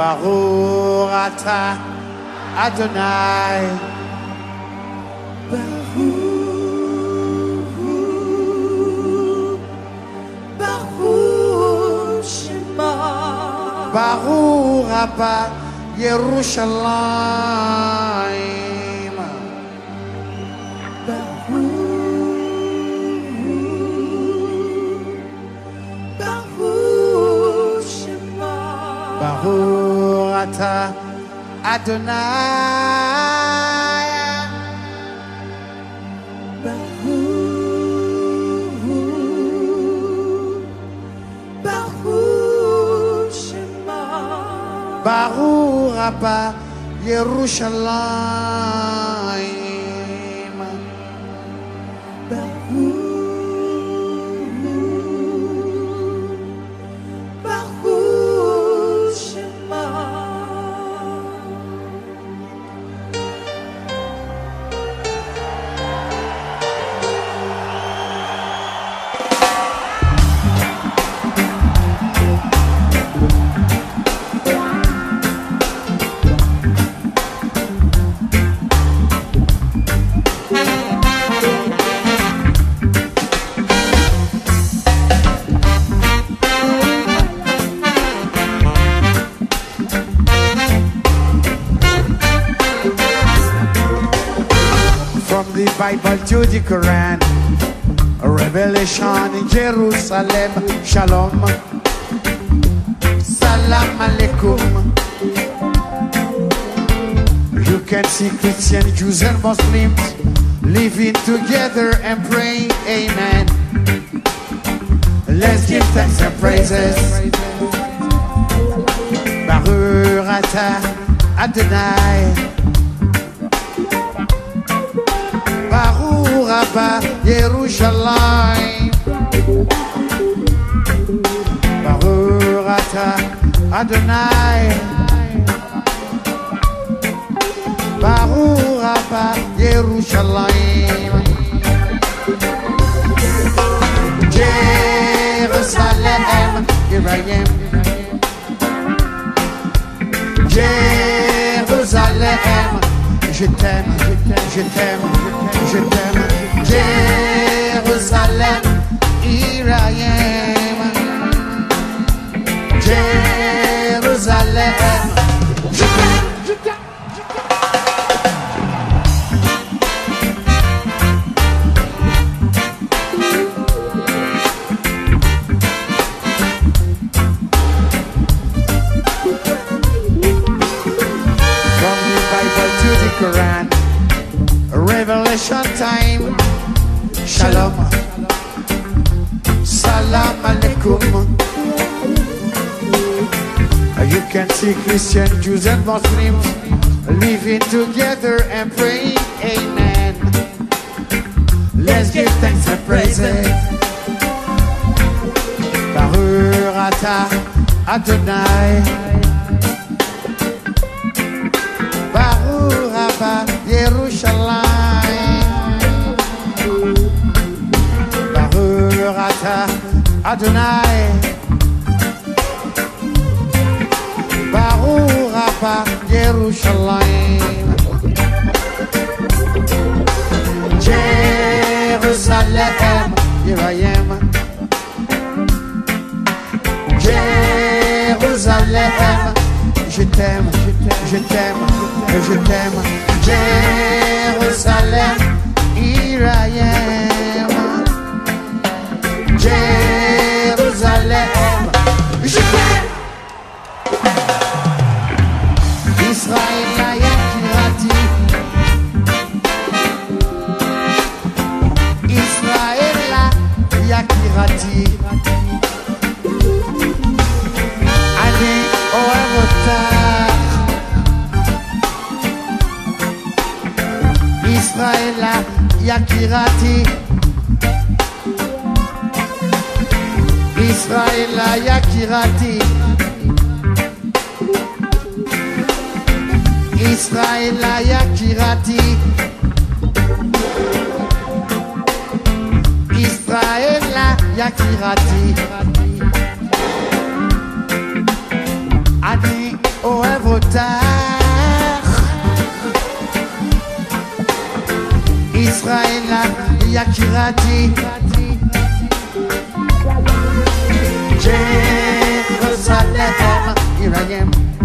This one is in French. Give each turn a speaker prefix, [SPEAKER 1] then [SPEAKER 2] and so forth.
[SPEAKER 1] Baruch Ata Adonai.
[SPEAKER 2] Baruch Shema.
[SPEAKER 1] Baruch Rabba Yerushalayim. Ata Adonai.
[SPEAKER 2] Baruch Shema.
[SPEAKER 1] Baruch Rabba Yerushalayim. The Bible to the Quran, revelation in Jerusalem. Shalom. Salam alaikum. You can see Christian, Jews, and Muslims living together and praying, Amen. Let's give thanks and praises. Baruch Adonai. Adonai. Baruch Rabba Yerushalayim. Jerusalem Here I am. Jérusalem Je t'aime, je t'aime, je t'aime Jérusalem Time. Shalom. Salam alaikum. Uh, you can see Christian, Jews, and Muslims living together and praying, Amen. Let's give thanks and praises. Baruch Adonai. Rabba Yerushalayim Jerusalem Here I am Jérusalem Je t'aime, je t'aime, je t'aime. Jérusalem Here I pirati. Israela ya kirati. Israela ya kirati. Israela ya kirati. Adi oh, oe votar Israela יקירתי ג'רוסלם, here I am